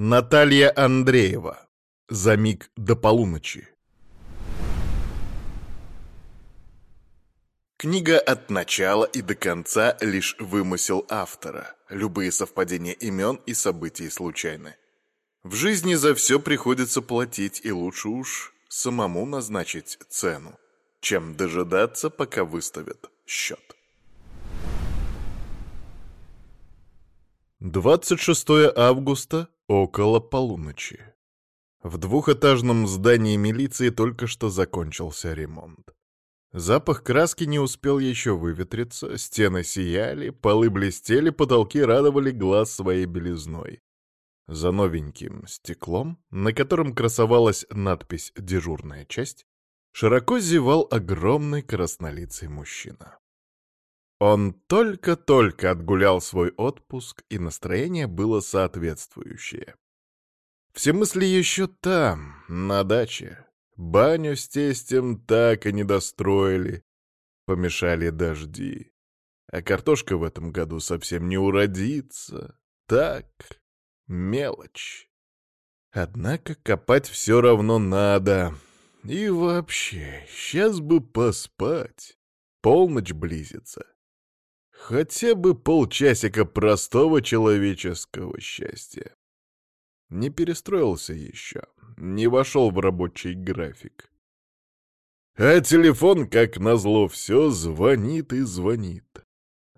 Наталья Андреева. За миг до полуночи. Книга от начала и до конца лишь вымысел автора. Любые совпадения имен и событий случайны. В жизни за все приходится платить, и лучше уж самому назначить цену, чем дожидаться, пока выставят счет. 26 августа, около полуночи. В двухэтажном здании милиции только что закончился ремонт. Запах краски не успел еще выветриться, стены сияли, полы блестели, потолки радовали глаз своей белизной. За новеньким стеклом, на котором красовалась надпись «Дежурная часть», широко зевал огромный краснолицый мужчина. Он только-только отгулял свой отпуск, и настроение было соответствующее. Все мысли еще там, на даче. Баню с тестем так и не достроили. Помешали дожди. А картошка в этом году совсем не уродится. Так, мелочь. Однако копать все равно надо. И вообще, сейчас бы поспать. Полночь близится. Хотя бы полчасика простого человеческого счастья. Не перестроился еще, не вошел в рабочий график. А телефон, как назло, все звонит и звонит.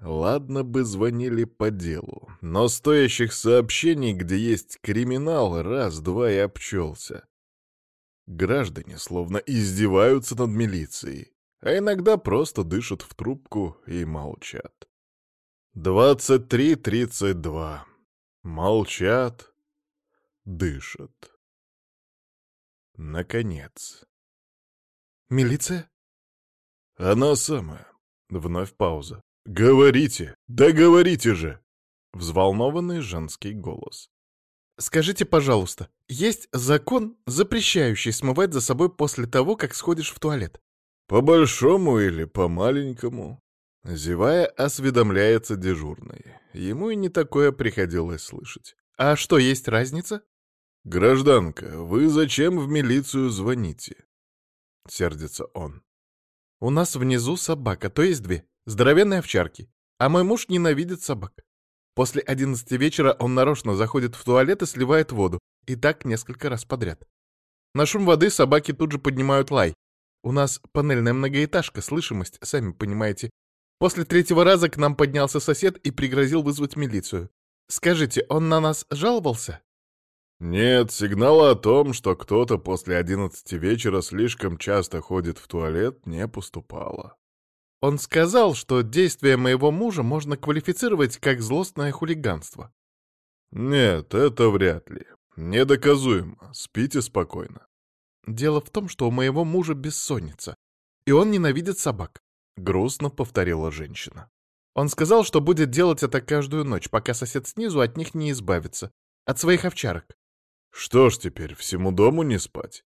Ладно бы звонили по делу, но стоящих сообщений, где есть криминал, раз-два и обчелся. Граждане словно издеваются над милицией, а иногда просто дышат в трубку и молчат. Двадцать три тридцать два. Молчат, дышат. Наконец. «Милиция?» «Она самая». Вновь пауза. «Говорите! Да говорите же!» Взволнованный женский голос. «Скажите, пожалуйста, есть закон, запрещающий смывать за собой после того, как сходишь в туалет?» «По большому или по маленькому?» Зевая, осведомляется дежурный. Ему и не такое приходилось слышать. «А что, есть разница?» «Гражданка, вы зачем в милицию звоните?» Сердится он. «У нас внизу собака, то есть две, здоровенные овчарки, а мой муж ненавидит собак. После одиннадцати вечера он нарочно заходит в туалет и сливает воду, и так несколько раз подряд. На шум воды собаки тут же поднимают лай. У нас панельная многоэтажка, слышимость, сами понимаете, После третьего раза к нам поднялся сосед и пригрозил вызвать милицию. Скажите, он на нас жаловался? Нет, сигнала о том, что кто-то после одиннадцати вечера слишком часто ходит в туалет, не поступало. Он сказал, что действия моего мужа можно квалифицировать как злостное хулиганство. Нет, это вряд ли. Недоказуемо. Спите спокойно. Дело в том, что у моего мужа бессонница, и он ненавидит собак. Грустно повторила женщина. Он сказал, что будет делать это каждую ночь, пока сосед снизу от них не избавится. От своих овчарок. Что ж теперь, всему дому не спать?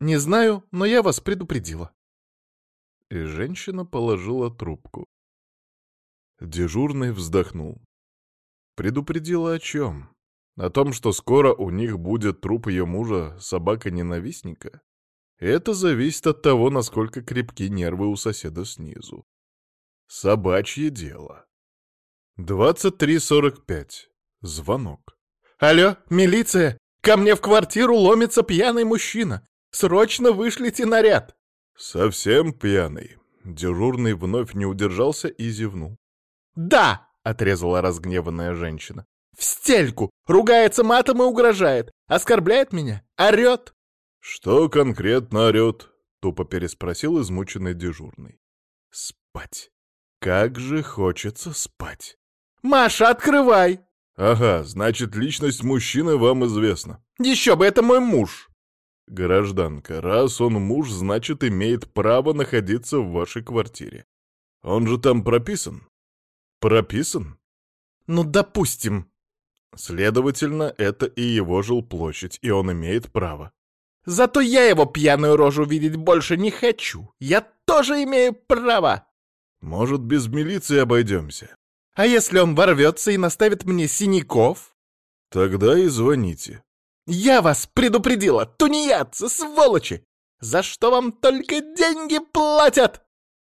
Не знаю, но я вас предупредила. И женщина положила трубку. Дежурный вздохнул. Предупредила о чем? О том, что скоро у них будет труп ее мужа, собака-ненавистника? Это зависит от того, насколько крепки нервы у соседа снизу. Собачье дело. 23.45. Звонок. «Алло, милиция! Ко мне в квартиру ломится пьяный мужчина! Срочно вышлите наряд!» «Совсем пьяный?» Дежурный вновь не удержался и зевнул. «Да!» — отрезала разгневанная женщина. «В стельку! Ругается матом и угрожает! Оскорбляет меня! Орет!» «Что конкретно орет?» — тупо переспросил измученный дежурный. «Спать. Как же хочется спать!» «Маша, открывай!» «Ага, значит, личность мужчины вам известна». «Еще бы, это мой муж!» «Гражданка, раз он муж, значит, имеет право находиться в вашей квартире. Он же там прописан?» «Прописан?» «Ну, допустим». «Следовательно, это и его жилплощадь, и он имеет право. Зато я его пьяную рожу видеть больше не хочу. Я тоже имею право. Может, без милиции обойдемся? А если он ворвется и наставит мне синяков? Тогда и звоните. Я вас предупредила, тунеядцы, сволочи! За что вам только деньги платят?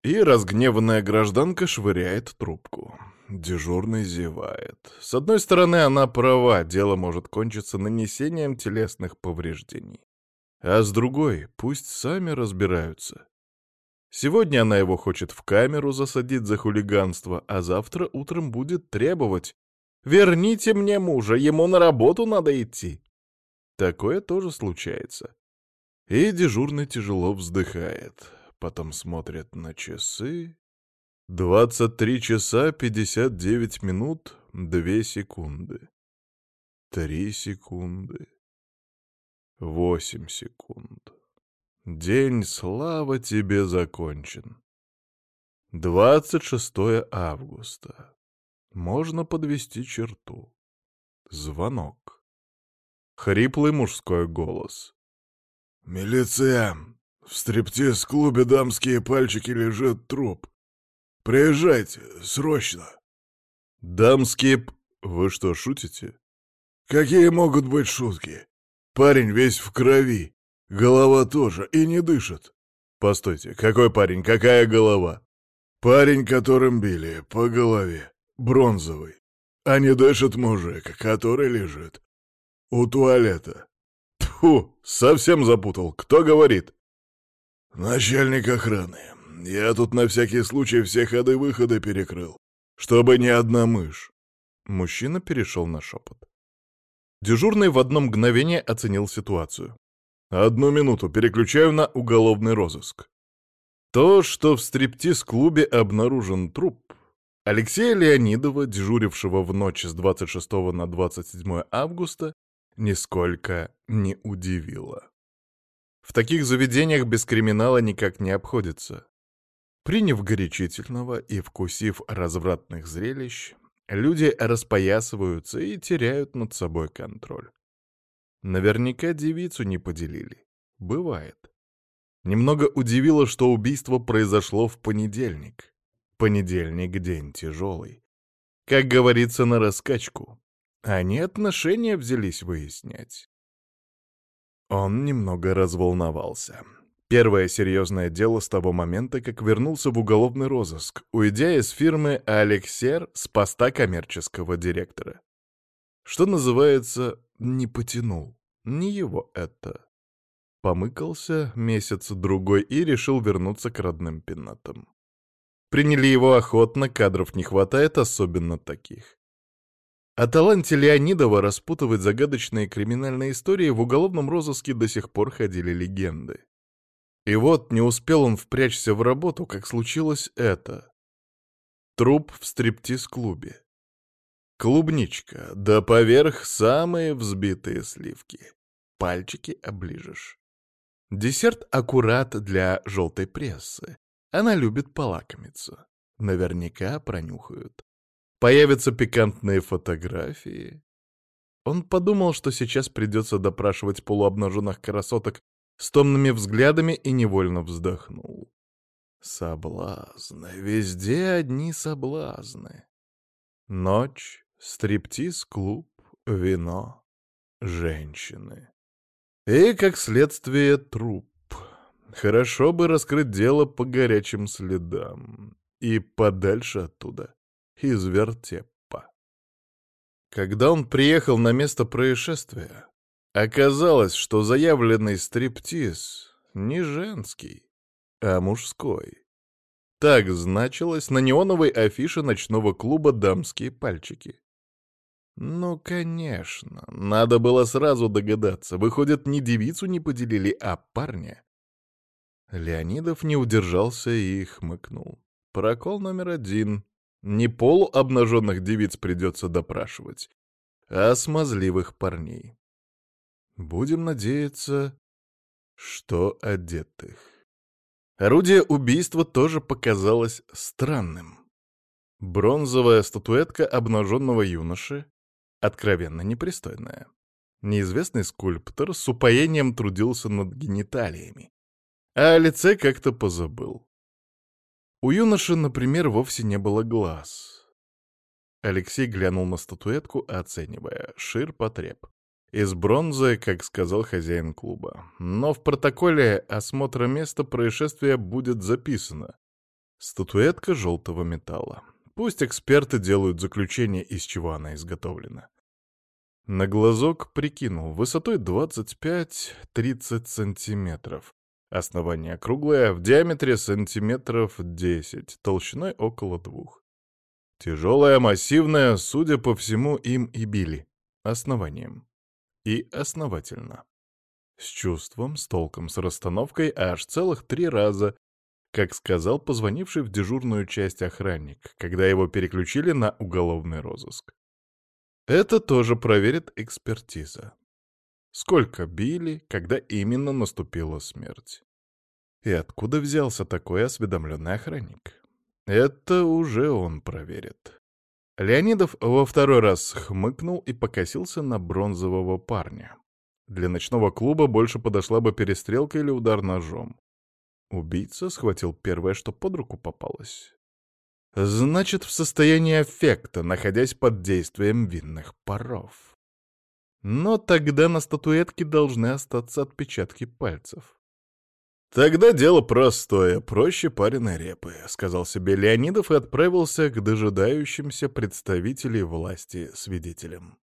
И разгневанная гражданка швыряет трубку. Дежурный зевает. С одной стороны, она права, дело может кончиться нанесением телесных повреждений. А с другой, пусть сами разбираются. Сегодня она его хочет в камеру засадить за хулиганство, а завтра утром будет требовать «Верните мне мужа, ему на работу надо идти». Такое тоже случается. И дежурный тяжело вздыхает, потом смотрит на часы. 23 часа 59 минут 2 секунды. 3 секунды. 8 секунд. День слава тебе закончен. 26 августа. Можно подвести черту. Звонок. Хриплый мужской голос. «Милиция! В стриптиз-клубе дамские пальчики лежит труп. Приезжайте, срочно!» «Дамские... Вы что, шутите?» «Какие могут быть шутки? Парень весь в крови. Голова тоже, и не дышит. Постойте, какой парень, какая голова? Парень, которым били, по голове. Бронзовый. А не дышит мужик, который лежит. У туалета. Тьфу, совсем запутал. Кто говорит? Начальник охраны. Я тут на всякий случай все ходы-выходы перекрыл, чтобы ни одна мышь. Мужчина перешел на шепот. Дежурный в одно мгновение оценил ситуацию. Одну минуту, переключаю на уголовный розыск. То, что в стриптиз-клубе обнаружен труп, Алексея Леонидова, дежурившего в ночь с 26 на 27 августа, нисколько не удивило. В таких заведениях без криминала никак не обходится. Приняв горячительного и вкусив развратных зрелищ, люди распоясываются и теряют над собой контроль. Наверняка девицу не поделили. Бывает. Немного удивило, что убийство произошло в понедельник. Понедельник — день тяжелый. Как говорится, на раскачку. Они отношения взялись выяснять. Он немного разволновался. Первое серьезное дело с того момента, как вернулся в уголовный розыск, уйдя из фирмы «Алексер» с поста коммерческого директора. Что называется, не потянул. Не его это. Помыкался месяц-другой и решил вернуться к родным пенатам. Приняли его охотно, кадров не хватает, особенно таких. О таланте Леонидова распутывать загадочные криминальные истории в уголовном розыске до сих пор ходили легенды. И вот не успел он впрячься в работу, как случилось это. Труп в стриптиз-клубе. Клубничка, да поверх самые взбитые сливки. Пальчики оближешь. Десерт аккурат для желтой прессы. Она любит полакомиться. Наверняка пронюхают. Появятся пикантные фотографии. Он подумал, что сейчас придется допрашивать полуобнаженных красоток с томными взглядами и невольно вздохнул. Соблазны, везде одни соблазны. Ночь, стриптиз-клуб, вино, женщины. И, как следствие, труп. Хорошо бы раскрыть дело по горячим следам. И подальше оттуда, из вертепа. Когда он приехал на место происшествия, оказалось, что заявленный стриптиз не женский, а мужской. Так значилось на неоновой афише ночного клуба «Дамские пальчики». Ну, конечно, надо было сразу догадаться. Выходит, не девицу не поделили, а парня. Леонидов не удержался и хмыкнул. Прокол номер один. Не полуобнаженных девиц придется допрашивать, а смазливых парней. Будем надеяться, что одетых. Орудие убийства тоже показалось странным. Бронзовая статуэтка обнаженного юноши, откровенно непристойная. Неизвестный скульптор с упоением трудился над гениталиями, а о лице как-то позабыл. У юноши, например, вовсе не было глаз. Алексей глянул на статуэтку, оценивая. Шир-потреб. Из бронзы, как сказал хозяин клуба. Но в протоколе осмотра места происшествия будет записано. Статуэтка желтого металла. Пусть эксперты делают заключение, из чего она изготовлена. На глазок прикинул, высотой 25-30 сантиметров. Основание круглое, в диаметре сантиметров 10, толщиной около двух. Тяжелая, массивная, судя по всему, им и били. Основанием. И основательно. С чувством, с толком, с расстановкой аж целых три раза, как сказал позвонивший в дежурную часть охранник, когда его переключили на уголовный розыск. Это тоже проверит экспертиза. Сколько били, когда именно наступила смерть. И откуда взялся такой осведомленный охранник? Это уже он проверит. Леонидов во второй раз хмыкнул и покосился на бронзового парня. Для ночного клуба больше подошла бы перестрелка или удар ножом. Убийца схватил первое, что под руку попалось. Значит, в состоянии аффекта, находясь под действием винных паров. Но тогда на статуэтке должны остаться отпечатки пальцев. «Тогда дело простое, проще пареной репы», — сказал себе Леонидов и отправился к дожидающимся представителей власти свидетелям.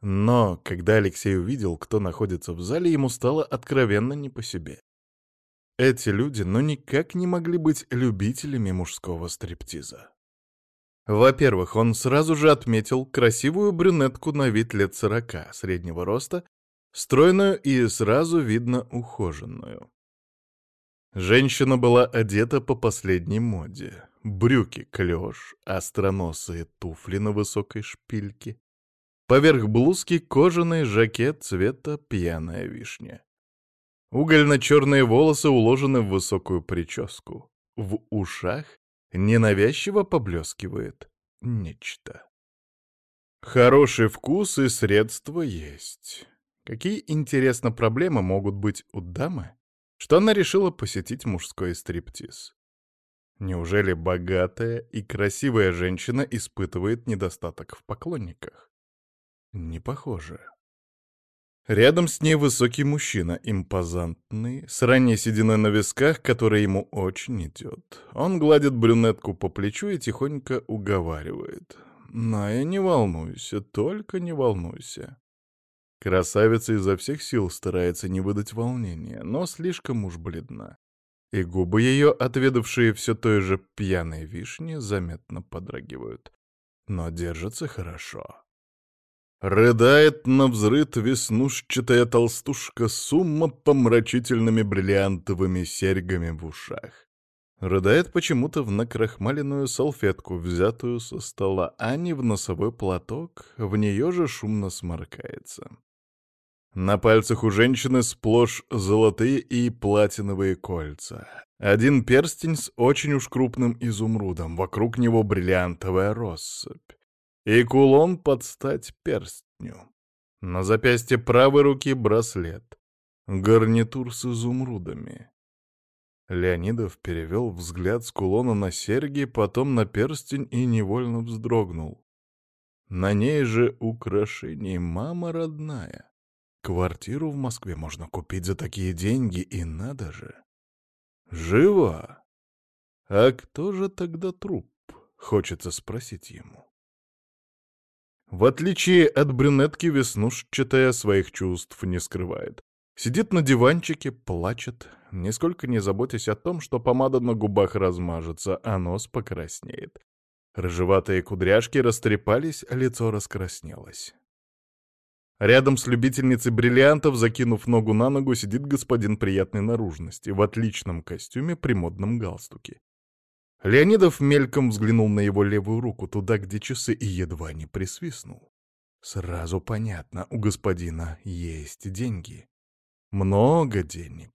Но когда Алексей увидел, кто находится в зале, ему стало откровенно не по себе. Эти люди ну никак не могли быть любителями мужского стриптиза. Во-первых, он сразу же отметил красивую брюнетку на вид лет сорока, среднего роста, стройную и сразу видно ухоженную. Женщина была одета по последней моде. Брюки клеш, остроносые туфли на высокой шпильке. Поверх блузки кожаный жакет цвета пьяная вишня. Угольно-черные волосы уложены в высокую прическу. В ушах ненавязчиво поблескивает нечто. Хороший вкус и средства есть. Какие, интересно, проблемы могут быть у дамы, что она решила посетить мужской стриптиз. Неужели богатая и красивая женщина испытывает недостаток в поклонниках? Не похоже. Рядом с ней высокий мужчина, импозантный, с ранней сединой на висках, который ему очень идет. Он гладит брюнетку по плечу и тихонько уговаривает. «Ная, не волнуйся, только не волнуйся. Красавица изо всех сил старается не выдать волнения, но слишком уж бледна. И губы ее, отведавшие все той же пьяной вишни, заметно подрагивают. Но держится хорошо. Рыдает на взрыт веснушчатая толстушка с умопомрачительными бриллиантовыми серьгами в ушах. Рыдает почему-то в накрахмаленную салфетку, взятую со стола, а не в носовой платок, в нее же шумно сморкается. На пальцах у женщины сплошь золотые и платиновые кольца. Один перстень с очень уж крупным изумрудом, вокруг него бриллиантовая россыпь. И кулон под стать перстню. На запястье правой руки браслет. Гарнитур с изумрудами. Леонидов перевел взгляд с кулона на серьги, потом на перстень и невольно вздрогнул. На ней же украшение мама родная. Квартиру в Москве можно купить за такие деньги, и надо же. Жива? А кто же тогда труп? Хочется спросить ему. В отличие от брюнетки, веснушчатая своих чувств не скрывает. Сидит на диванчике, плачет, нисколько не заботясь о том, что помада на губах размажется, а нос покраснеет. Рыжеватые кудряшки растрепались, лицо раскраснелось. Рядом с любительницей бриллиантов, закинув ногу на ногу, сидит господин приятной наружности, в отличном костюме при модном галстуке. Леонидов мельком взглянул на его левую руку, туда, где часы, и едва не присвистнул. Сразу понятно, у господина есть деньги. Много денег.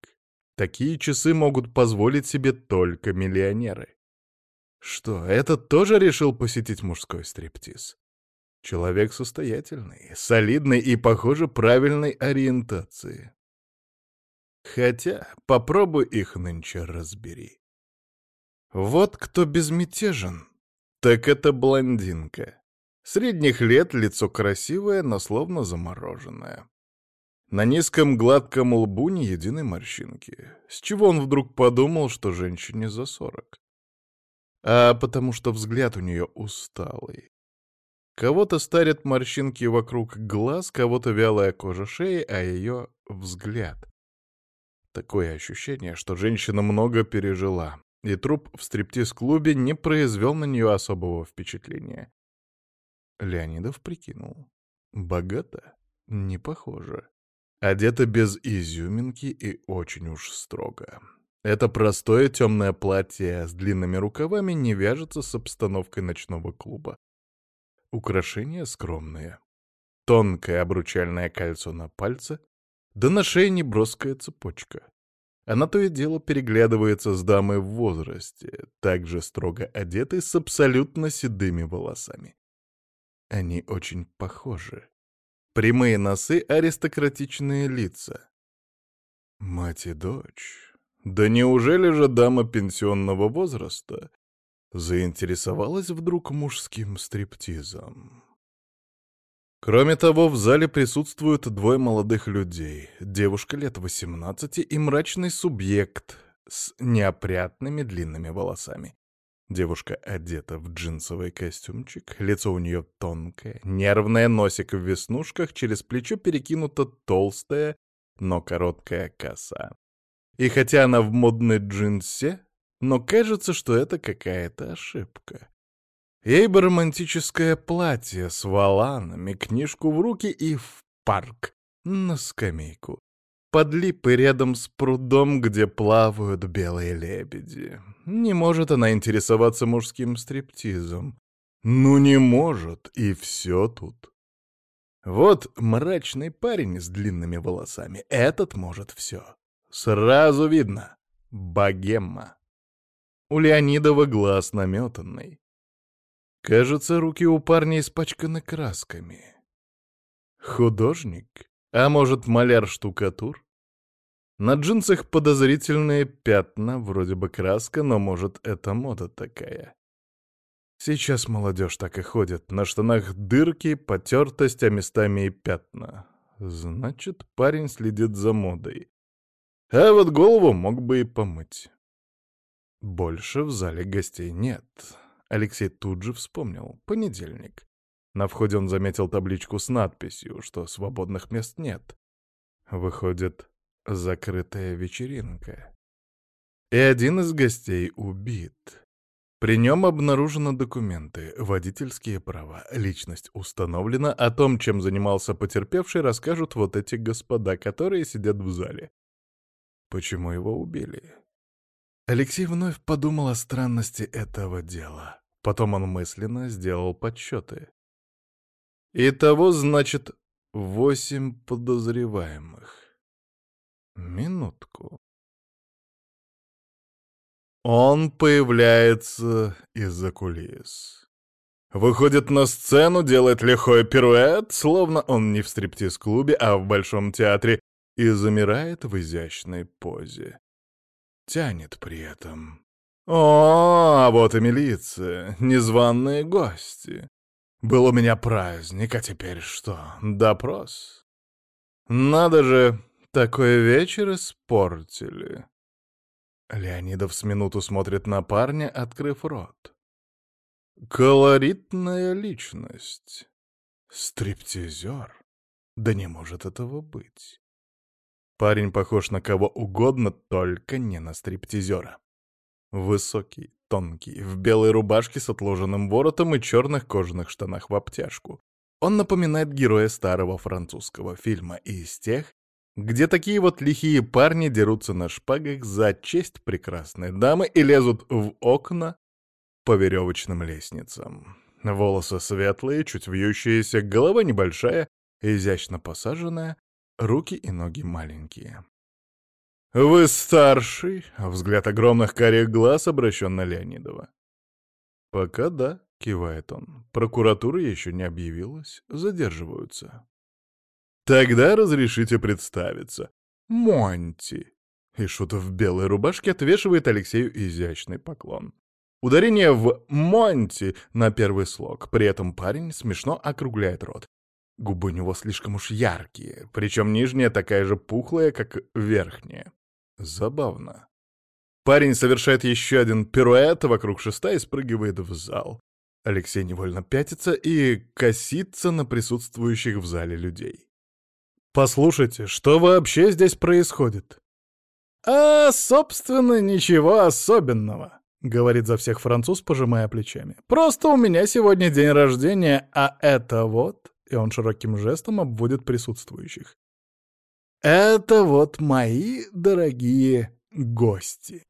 Такие часы могут позволить себе только миллионеры. Что, этот тоже решил посетить мужской стриптиз? Человек состоятельный, солидный и, похоже, правильной ориентации. Хотя попробуй их нынче разбери. Вот кто безмятежен, Так это блондинка. Средних лет, лицо красивое, но словно замороженное. На низком гладком лбу ни единой морщинки. С чего он вдруг подумал, что женщине за сорок? А потому что взгляд у нее усталый. Кого-то старят морщинки вокруг глаз, кого-то вялая кожа шеи, а ее взгляд. Такое ощущение, что женщина много пережила, и труп в стриптиз-клубе не произвел на нее особого впечатления. Леонидов прикинул. Богато? Не похоже. Одета без изюминки и очень уж строго. Это простое темное платье с длинными рукавами не вяжется с обстановкой ночного клуба. Украшения скромные. Тонкое обручальное кольцо на пальце, да на шее неброская цепочка. Она то и дело переглядывается с дамой в возрасте, также строго одетой, с абсолютно седыми волосами. Они очень похожи. Прямые носы, аристократичные лица. Мать и дочь. Да неужели же дама пенсионного возраста заинтересовалась вдруг мужским стриптизом. Кроме того, в зале присутствуют двое молодых людей, девушка лет 18 и мрачный субъект с неопрятными длинными волосами. Девушка одета в джинсовый костюмчик, лицо у нее тонкое, нервное, носик в веснушках, через плечо перекинута толстая, но короткая коса. И хотя она в модной джинсе, но кажется, что это какая-то ошибка. Ей бы романтическое платье с валанами, книжку в руки и в парк, на скамейку. Под липы рядом с прудом, где плавают белые лебеди. Не может она интересоваться мужским стриптизом. Ну не может, и все тут. Вот мрачный парень с длинными волосами. Этот может все. Сразу видно. Богема. У Леонидова глаз наметанный. Кажется, руки у парня испачканы красками. Художник? А может, маляр-штукатур? На джинсах подозрительные пятна, вроде бы краска, но может, это мода такая. Сейчас молодежь так и ходит. На штанах дырки, потертость, а местами и пятна. Значит, парень следит за модой. А вот голову мог бы и помыть. Больше в зале гостей нет. Алексей тут же вспомнил. Понедельник. На входе он заметил табличку с надписью, что свободных мест нет. Выходит, закрытая вечеринка. И один из гостей убит. При нем обнаружены документы, водительские права, личность установлена, о том, чем занимался потерпевший, расскажут вот эти господа, которые сидят в зале. Почему его убили? Алексей вновь подумал о странности этого дела. Потом он мысленно сделал подсчеты. Итого, значит, восемь подозреваемых. Минутку. Он появляется из-за кулис. Выходит на сцену, делает лихой пируэт, словно он не в стриптиз-клубе, а в Большом театре, и замирает в изящной позе тянет при этом. О, а вот и милиция, незваные гости. Был у меня праздник, а теперь что, допрос? Надо же, такой вечер испортили. Леонидов с минуту смотрит на парня, открыв рот. Колоритная личность. Стриптизер. Да не может этого быть. Парень похож на кого угодно, только не на стриптизера. Высокий, тонкий, в белой рубашке с отложенным воротом и черных кожаных штанах в обтяжку. Он напоминает героя старого французского фильма из тех, где такие вот лихие парни дерутся на шпагах за честь прекрасной дамы и лезут в окна по веревочным лестницам. Волосы светлые, чуть вьющиеся, голова небольшая, изящно посаженная, руки и ноги маленькие. «Вы старший?» — взгляд огромных карих глаз обращен на Леонидова. «Пока да», — кивает он. «Прокуратура еще не объявилась, задерживаются». «Тогда разрешите представиться. Монти!» И что-то в белой рубашке отвешивает Алексею изящный поклон. Ударение в «Монти» на первый слог. При этом парень смешно округляет рот. Губы у него слишком уж яркие, причем нижняя такая же пухлая, как верхняя. Забавно. Парень совершает еще один пируэт вокруг шеста и спрыгивает в зал. Алексей невольно пятится и косится на присутствующих в зале людей. «Послушайте, что вообще здесь происходит?» «А, собственно, ничего особенного», — говорит за всех француз, пожимая плечами. «Просто у меня сегодня день рождения, а это вот...» И он широким жестом обводит присутствующих. «Это вот мои дорогие гости».